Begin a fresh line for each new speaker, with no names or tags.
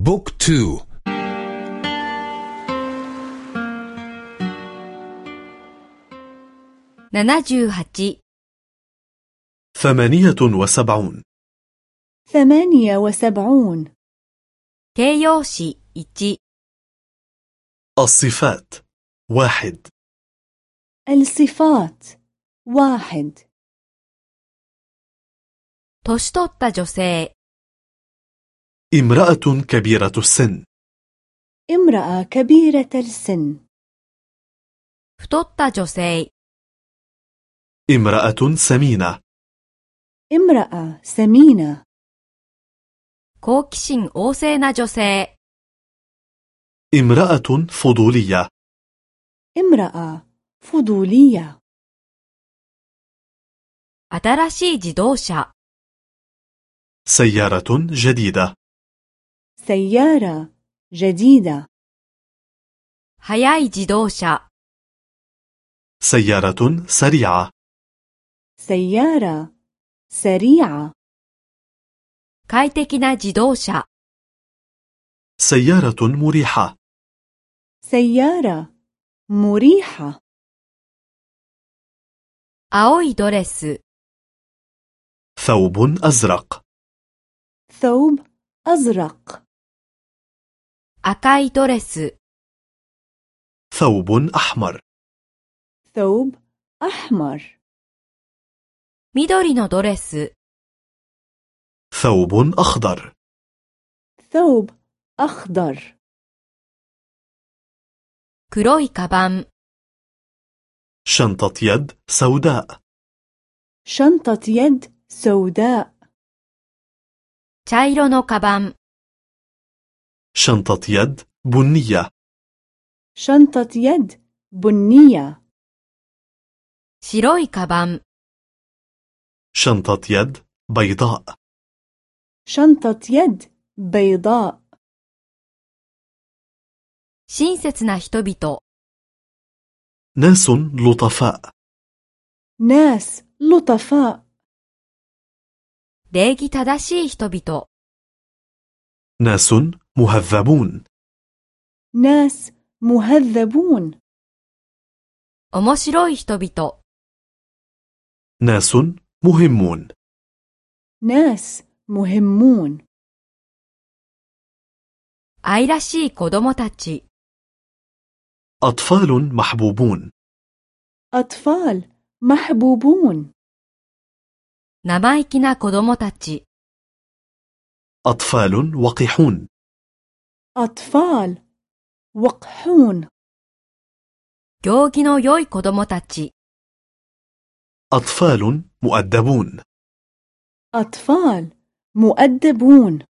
بوك تو
78
ثمانية وسبعون
ثمانية وسبعون
形容詞1
الصفات واحد
الصفات واحد
年取った女性
امرأة كبيرة السن
امرأة كبيرة السن
太った女性
امرأة سمينة
امرأة سمينة
好奇心旺盛な女性
امرأة فضولية
امرأة فضولية
新しい自動車
سيارة جديدة
سيارة جديدة
速い自動車
سيارة سريعة
سيارة سريعة
快適な自動車
سيارة مريحة
سيارة مريحة
青いドレス
ثوب أزرق
ثوب أزرق
赤いドレス
ثوب أحمر
ثوب أحمر
緑のドレス
ثوب أخضر
ثوب أخضر
黒いカバン
شنطة يد سوداء
شنطة يد سوداء
茶色のカバン
شنطة يد بنية
شنطة يد بنية
白いカバン
شنطة يد بيضاء
شنطة يد بيضاء
親切な人々
ناس لطفاء
ناس لطفاء
礼儀正しい人々
ناس مهذبون
ناس مهذبون
面白い人々
ناس مهمون
ناس مهمون
愛らしい子供たち
أطفال محبوبون
أطفال محبوبون
生意気な子供たち
أطفال وقحون
أطفال وقحون
行儀の良い子供たち
أطفال مؤدبون
أطفال مؤدبون